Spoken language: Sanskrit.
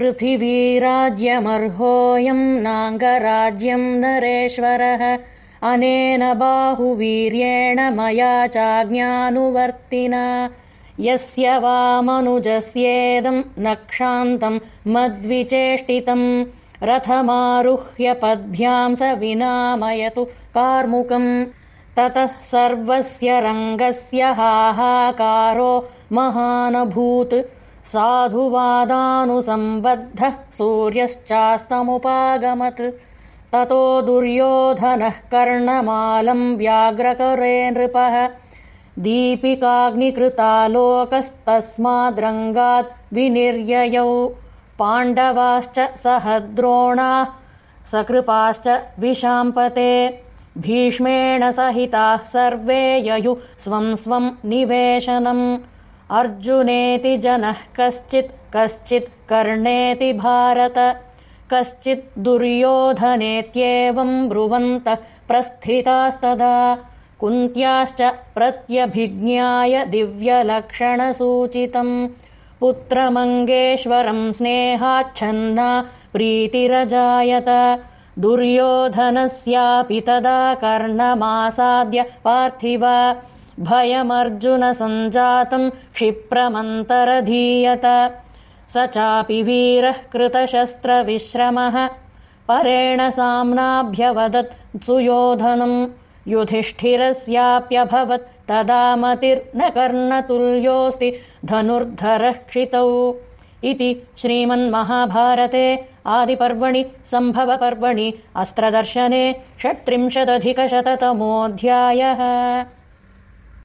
पृथिवीराज्यमर्होऽयम् नाङ्गराज्यम् नरेश्वरः। अनेन बाहुवीर्येण मया चाज्ञानुवर्तिना। यस्य वामनुजस्येदम् नक्षान्तम् मद्विचेष्टितम् रथमारुह्य पद्भ्याम् स विनामयतु कार्मुकम्। ततः सर्वस्य रङ्गस्य हाहाकारो महानभूत् साधुवादानुसम्बद्धः सूर्यश्चास्तमुपागमत्। ततो दुर्योधनः कर्णमालम् व्याघ्रकरे नृपः दीपिकाग्निकृतालोकस्तस्माद्रङ्गात् विनिर्ययौ। पाण्डवाश्च सहद्रोणाः सकृपाश्च विशाम्पते। भीष्मेण सहिताः सर्वे ययु स्वम् स्वम् निवेशनम् अर्जुनेति जनः कश्चित् कश्चित् कर्णेति भारत। कश्चित् दुर्योधनेत्येवम् ब्रुवन्तः प्रस्थितास्तदा। कुन्त्याश्च प्रत्यभिज्ञाय दिव्यलक्षणसूचितम्। पुत्रमङ्गेश्वरम् स्नेहाच्छन्ना प्रीतिरजायत। दुर्योधनस्यापि तदा कर्णमासाद्य पार्थिव भयमर्जुनसञ्जातम् क्षिप्रमन्तरधीयत। स चापि वीरः कृतशस्त्रविश्रमः। परेण साम्नाभ्यवदत् सुयोधनम्। युधिष्ठिरस्याप्यभवत् तदा मतिर्न कर्णतुल्योऽस्ति धनुर्धरः क्षितौ। इति श्रीमन्महाभारते आदिपर्वणि सम्भवपर्वणि अस्त्रदर्शने षट्त्रिंशदधिकशततमोऽध्यायः